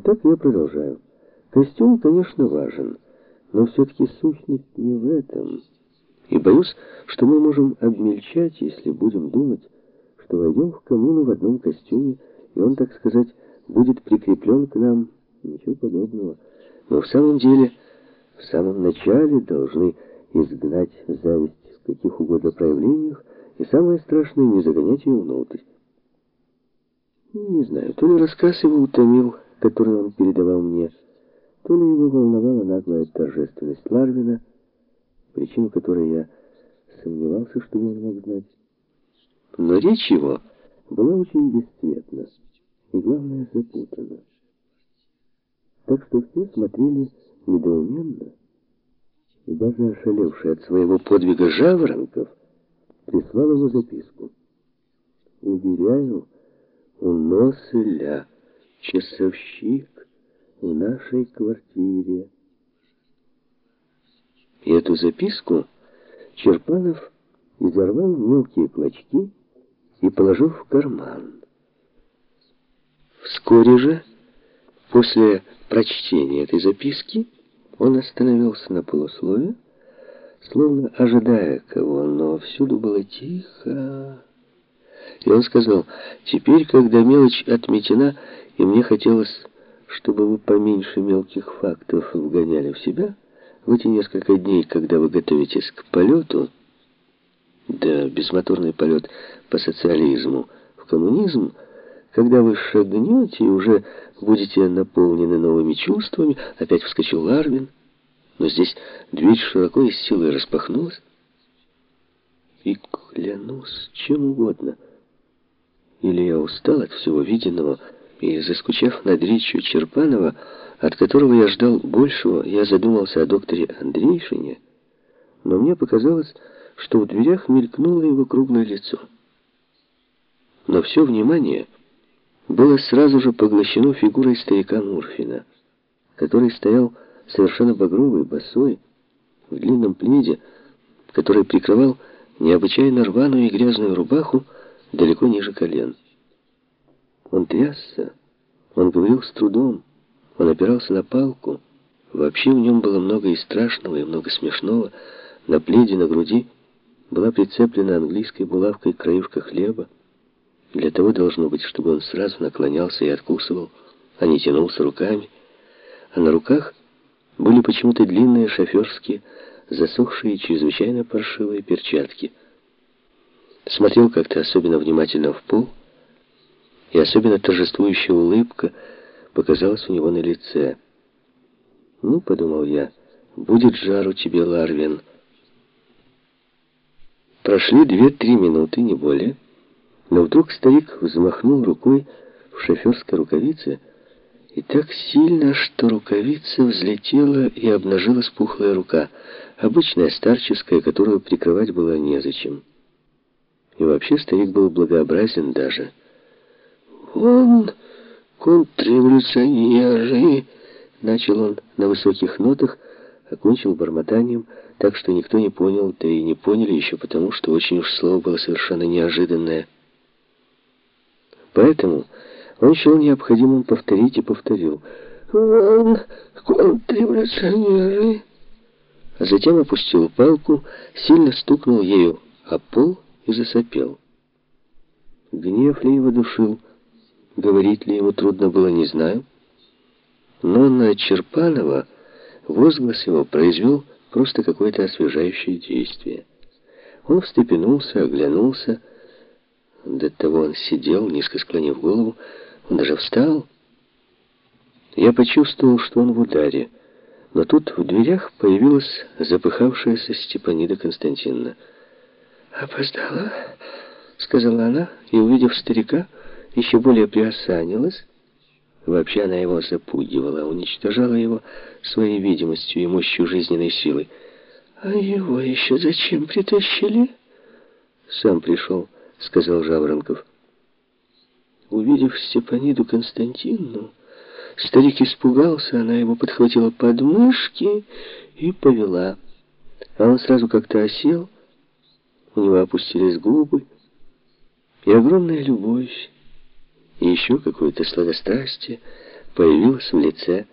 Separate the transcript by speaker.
Speaker 1: Итак, я продолжаю. Костюм, конечно, важен, но все-таки сущность не в этом. И боюсь, что мы можем обмельчать, если будем думать, что войдем в коммуну в одном костюме, и он, так сказать, будет прикреплен к нам. Ничего подобного. Но в самом деле, в самом начале должны изгнать зависть в каких угодно проявлениях, и самое страшное, не загонять ее внутрь. Не знаю, то ли рассказ его утомил, который он передавал мне, то ли его волновала наглая торжественность Ларвина, причину которой я сомневался, что он мог знать. Но речь его была очень бесцветна и, главное, запутана. Так что все смотрели недоуменно, и даже ошалевший от своего подвига Жаворонков прислал ему записку. «Уверяю, у Носеля часовщик в нашей квартире». И эту записку Черпанов изорвал в мелкие клочки и положил в карман. Вскоре же, после прочтения этой записки, он остановился на полуслове, словно ожидая кого, но всюду было тихо. И он сказал, «Теперь, когда мелочь отметена, и мне хотелось, чтобы вы поменьше мелких фактов вгоняли в себя, в эти несколько дней, когда вы готовитесь к полету, да безмоторный полет по социализму в коммунизм, когда вы шагнете и уже будете наполнены новыми чувствами, опять вскочил Ларвин, но здесь дверь широко и с силой распахнулась, и клянусь чем угодно. Или я устал от всего виденного, и, заскучав над речью Черпанова, от которого я ждал большего, я задумался о докторе Андрейшине, но мне показалось, что в дверях мелькнуло его круглое лицо. Но все внимание было сразу же поглощено фигурой старика Мурфина, который стоял совершенно багровый, босой, в длинном пледе, который прикрывал необычайно рваную и грязную рубаху далеко ниже колен. Он трясся, он говорил с трудом, он опирался на палку. Вообще в нем было много и страшного, и много смешного. На пледе, на груди была прицеплена английской булавкой краюшка хлеба. Для того должно быть, чтобы он сразу наклонялся и откусывал, а не тянулся руками. А на руках были почему-то длинные шоферские, засохшие чрезвычайно паршивые перчатки. Смотрел как-то особенно внимательно в пол, и особенно торжествующая улыбка показалась у него на лице. «Ну, — подумал я, — будет жару тебе, Ларвин». Прошли две-три минуты, не более, но вдруг старик взмахнул рукой в шоферской рукавице, и так сильно, что рукавица взлетела и обнажилась пухлая рука, обычная старческая, которую прикрывать было незачем. И вообще старик был благообразен даже. «Он контрреволюционеры!» Начал он на высоких нотах, окончил бормотанием, так что никто не понял, да и не поняли еще потому, что очень уж слово было совершенно неожиданное. Поэтому он счел необходимым повторить и повторил. «Вон, контрреволюционеры!» А затем опустил палку, сильно стукнул ею о пол и засопел. Гнев ли его душил, говорить ли ему трудно было, не знаю. Но на Черпанова возглас его произвел просто какое-то освежающее действие. Он встрепенулся, оглянулся, до того он сидел, низко склонив голову. Он даже встал. Я почувствовал, что он в ударе. Но тут в дверях появилась запыхавшаяся Степанида Константиновна. «Опоздала», — сказала она, и, увидев старика, еще более приосанилась. Вообще она его запугивала, уничтожала его своей видимостью и мощью жизненной силы. «А его еще зачем притащили?» «Сам пришел». — сказал Жаворонков. Увидев Степаниду Константиновну, старик испугался, она его подхватила под мышки и повела. А он сразу как-то осел, у него опустились губы, и огромная любовь, и еще какое-то сладострастие появилась в лице